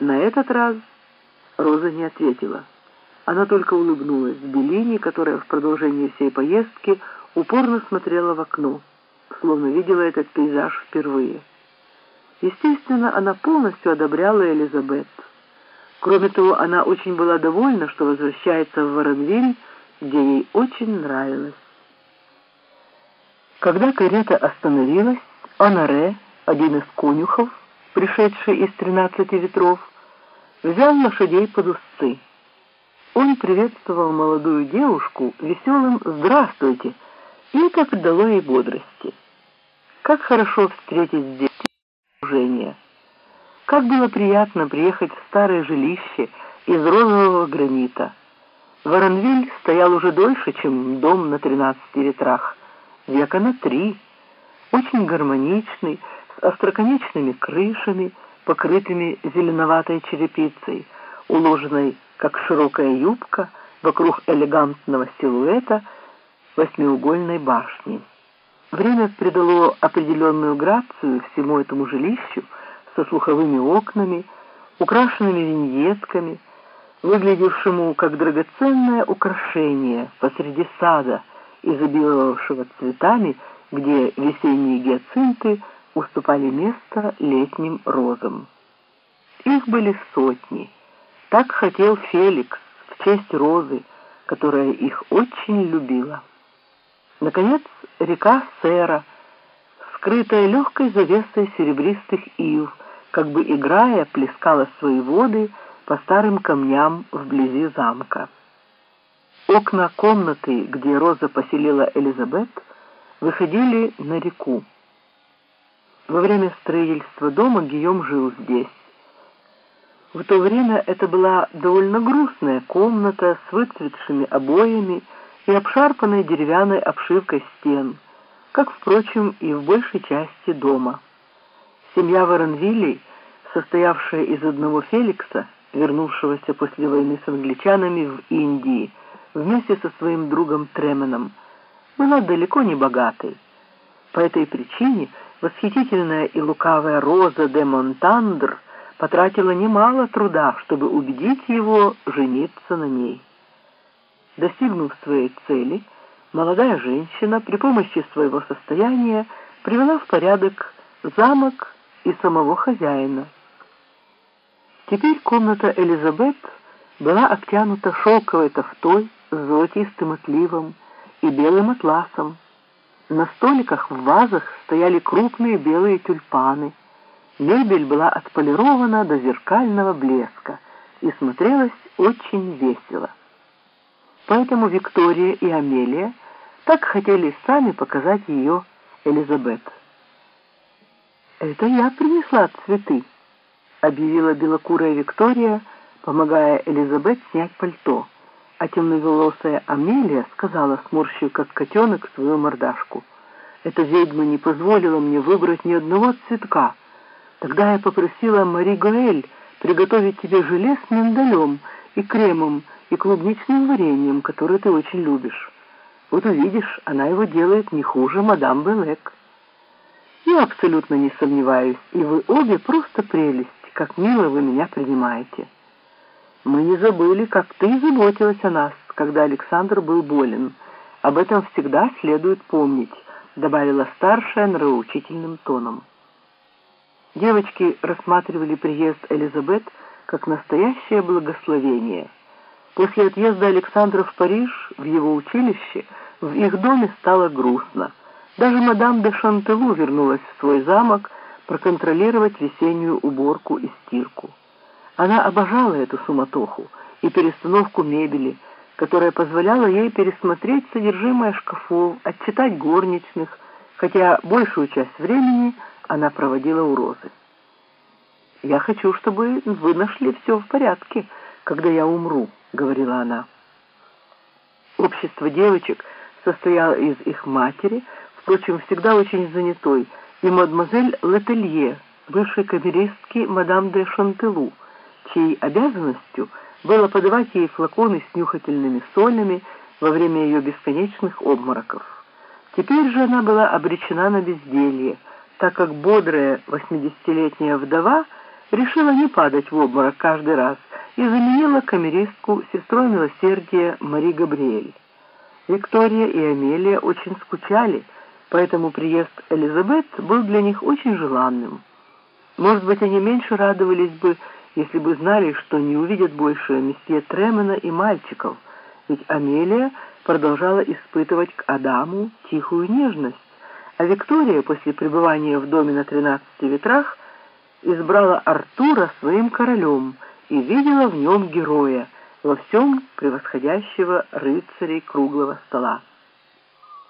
На этот раз Роза не ответила. Она только улыбнулась Белине, которая в продолжении всей поездки упорно смотрела в окно, словно видела этот пейзаж впервые. Естественно, она полностью одобряла Элизабет. Кроме того, она очень была довольна, что возвращается в Воронвиль, где ей очень нравилось. Когда карета остановилась, Анаре, один из конюхов, пришедший из тринадцати ветров, взял лошадей под узцы. Он приветствовал молодую девушку веселым «Здравствуйте!» и это придало ей бодрости. Как хорошо встретить здесь окружение. Как было приятно приехать в старое жилище из розового гранита. Воронвиль стоял уже дольше, чем дом на тринадцати ветрах, века на три, очень гармоничный, остроконечными крышами, покрытыми зеленоватой черепицей, уложенной, как широкая юбка, вокруг элегантного силуэта восьмиугольной башни. Время придало определенную грацию всему этому жилищу со слуховыми окнами, украшенными виньетками, выглядевшему как драгоценное украшение посреди сада, изобиловавшего цветами, где весенние гиацинты уступали место летним розам. Их были сотни. Так хотел Феликс в честь розы, которая их очень любила. Наконец, река Сера, скрытая легкой завесой серебристых ив, как бы играя, плескала свои воды по старым камням вблизи замка. Окна комнаты, где Роза поселила Элизабет, выходили на реку. Во время строительства дома Гийом жил здесь. В то время это была довольно грустная комната с выцветшими обоями и обшарпанной деревянной обшивкой стен, как, впрочем, и в большей части дома. Семья Воронвилей, состоявшая из одного Феликса, вернувшегося после войны с англичанами в Индии, вместе со своим другом Тременом, была далеко не богатой. По этой причине восхитительная и лукавая Роза де Монтандр потратила немало труда, чтобы убедить его жениться на ней. Достигнув своей цели, молодая женщина при помощи своего состояния привела в порядок замок и самого хозяина. Теперь комната Элизабет была обтянута шелковой тофтой с золотистым отливом и белым атласом, на столиках в вазах стояли крупные белые тюльпаны. Мебель была отполирована до зеркального блеска и смотрелась очень весело. Поэтому Виктория и Амелия так хотели сами показать ее Элизабет. «Это я принесла цветы», — объявила белокурая Виктория, помогая Элизабет снять пальто а темноволосая Амелия сказала, сморщив как котенок, свою мордашку. «Эта ведьма не позволила мне выбрать ни одного цветка. Тогда я попросила Мари Гоэль приготовить тебе желе с миндалем и кремом и клубничным вареньем, который ты очень любишь. Вот увидишь, она его делает не хуже мадам Белек». «Я абсолютно не сомневаюсь, и вы обе просто прелесть, как мило вы меня принимаете». Мы не забыли, как ты заботилась о нас, когда Александр был болен. Об этом всегда следует помнить», — добавила старшая нравоучительным тоном. Девочки рассматривали приезд Элизабет как настоящее благословение. После отъезда Александра в Париж, в его училище, в их доме стало грустно. Даже мадам де Шантелу вернулась в свой замок проконтролировать весеннюю уборку и стирку. Она обожала эту суматоху и перестановку мебели, которая позволяла ей пересмотреть содержимое шкафов, отчитать горничных, хотя большую часть времени она проводила у Розы. «Я хочу, чтобы вы нашли все в порядке, когда я умру», — говорила она. Общество девочек состояло из их матери, впрочем, всегда очень занятой, и мадемуазель Летелье, бывшей камеристки мадам де Шантелу, чьей обязанностью было подавать ей флаконы с нюхательными солями во время ее бесконечных обмороков. Теперь же она была обречена на безделье, так как бодрая восьмидесятилетняя вдова решила не падать в обморок каждый раз и заменила камеристку сестрой милосердия Мари Габриэль. Виктория и Амелия очень скучали, поэтому приезд Элизабет был для них очень желанным. Может быть, они меньше радовались бы, если бы знали, что не увидят больше месье Тремена и мальчиков, ведь Амелия продолжала испытывать к Адаму тихую нежность, а Виктория после пребывания в доме на тринадцати ветрах избрала Артура своим королем и видела в нем героя, во всем превосходящего рыцарей круглого стола.